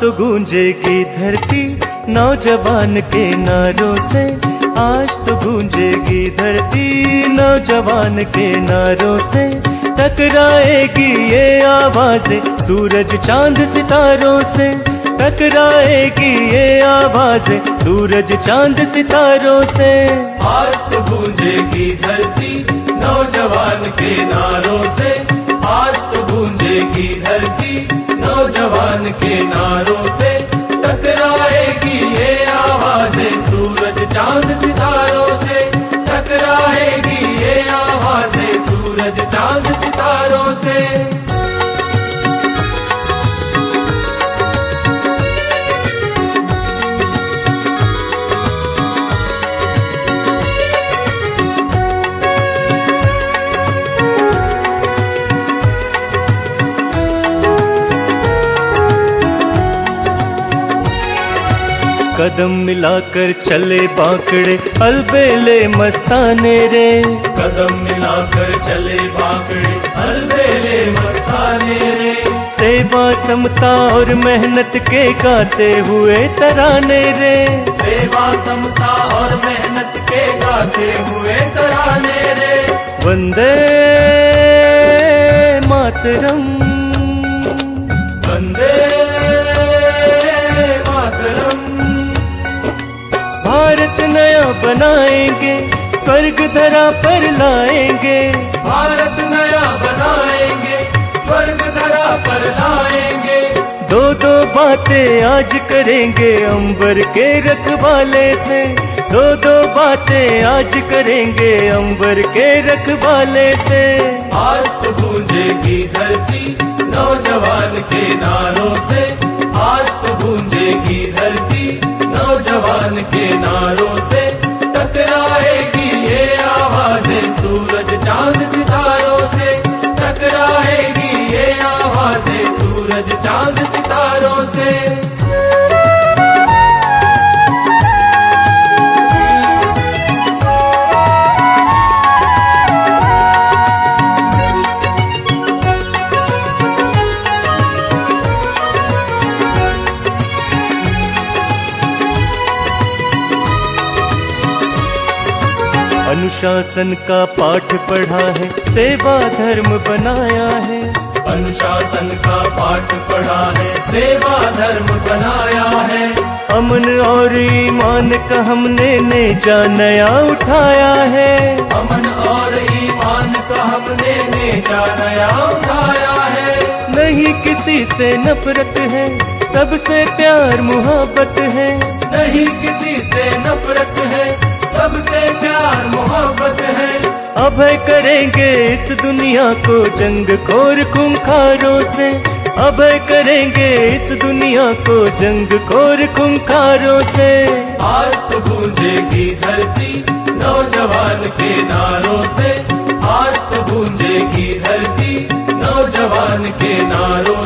तो गूंजेगी धरती नौजवान के नारों से। आज तो गूंजेगी धरती नौजवान के नारों से। टकराएगी ये आवाज़ें सूरज चाँद सितारों से। टकराएगी ये आवाज़ें सूरज चाँद सितारों से। आज तो गूंजेगी धरती नौजवान के नारों नौजवान के नारों से टकराएगी ये आवाज़ें। सूरज चाँद सितारों से टकराएगी ये आवाज़ें। सूरज चाँद सितारों से कदम मिलाकर चले बांकड़े अलबेले मस्ताने रे। कदम मिलाकर चले बाकड़े अलबेले मस्ताने रे। सेवा समता और मेहनत के गाते हुए तराने रे। सेवा समता और मेहनत के गाते हुए तराने रे। वंदे मातरम। वंदे धरा पर लाएँगे। भारत नया बनाएँगे स्वर्ग धरा पर लाएँगे। दो दो बातें आज करेंगे अंबर के रखवाले से। दो दो बातें आज करेंगे अंबर के रखवाले से। आज तो गूंजेगी धरती नौजवान के नारों से। आज तो गूंजेगी धरती नौजवान के नारों सूरज चाँद सितारों से। अनुशासन का पाठ पढ़ा है सेवा धर्म बनाया है। अनुशासन का पाठ पढ़ा है। सेवा धर्म बनाया है। अमन और ईमान का हमने नेजा नया उठाया है। अमन और ईमान का हमने नेजा नया उठाया है। नहीं किसी से नफरत है सबसे प्यार मुहब्बत है। नहीं किसी से नफरत है सबसे प्यार मोहब्बत है अभय करेंगे इस दुनिया को जंग खोर खूंखारों से। अभय करेंगे इस दुनिया को जंग खोर खूंखारों से। आज तो गूंजेगी धरती नौजवान के नारों से। आज तो गूंजेगी धरती नौजवान के नारों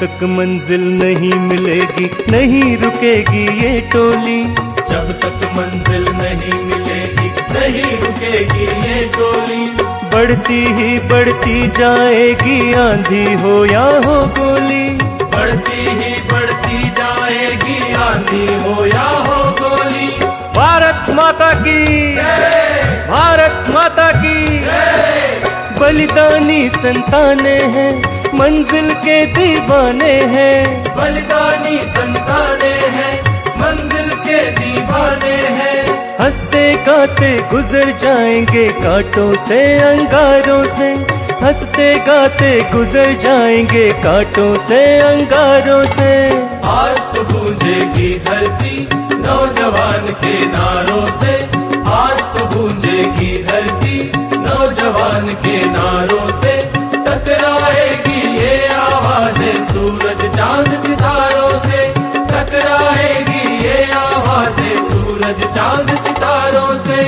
तक मंजिल नहीं मिलेगी नहीं रुकेगी ये टोली। जब तक मंजिल नहीं मिलेगी नहीं रुकेगी ये टोली। बढ़ती ही बढ़ती जाएगी आंधी हो या हो गोली। बढ़ती ही बढ़ती जाएगी आंधी हो या हो गोली। भारत माता की भारत माता की बलिदानी संताने हैं। मंजिल के दीवाने हैं। बलिदानी संताने हैं मंजिल के दीवाने हैं। हँसते गाते गुजर जाएँगे कांटों से अंगारों से। हँसते गाते गुजर जाएँगे कांटों से अंगारों से। आज तो गूंजेगी धरती नौजवान के नारों से। आज तो गूंजेगी धरती नौजवान के नारों सूरज चाँद सितारों से।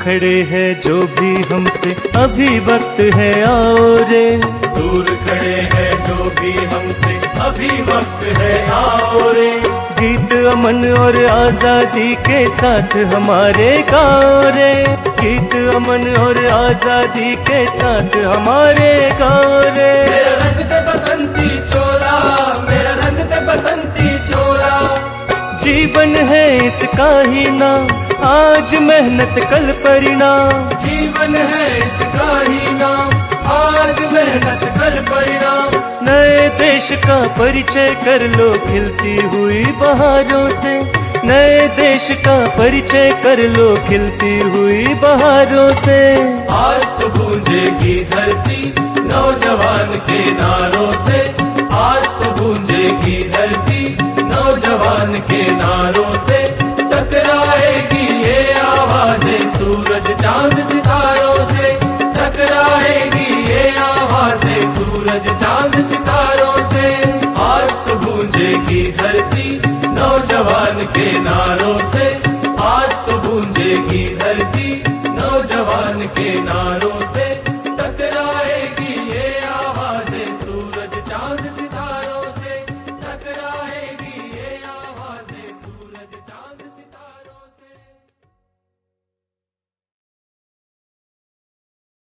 खड़े हैं जो भी हमसे अभी वक्त है और दूर खड़े हैं जो भी हमसे अभी वक्त है आओ रे गीत अमन और आज़ादी के साथ हमारे गाँव रे गीत अमन और आज़ादी के साथ हमारे गाँव रे मेरा रंग बसंती मेरा रंग बसंती जीवन है इसका ही नाम आज मेहनत कल परिणाम। जीवन है इसका ही नाम आज मेहनत कल परिणाम। नए देश का परिचय कर लो, खिलती हुई बहारों से। नए देश का परिचय कर लो, खिलती हुई बहारों से। आज तो गूंजेगी धरती नौजवान के नारों से। चाँद सितारों से आज तो गूंजेगी धरती नौजवान के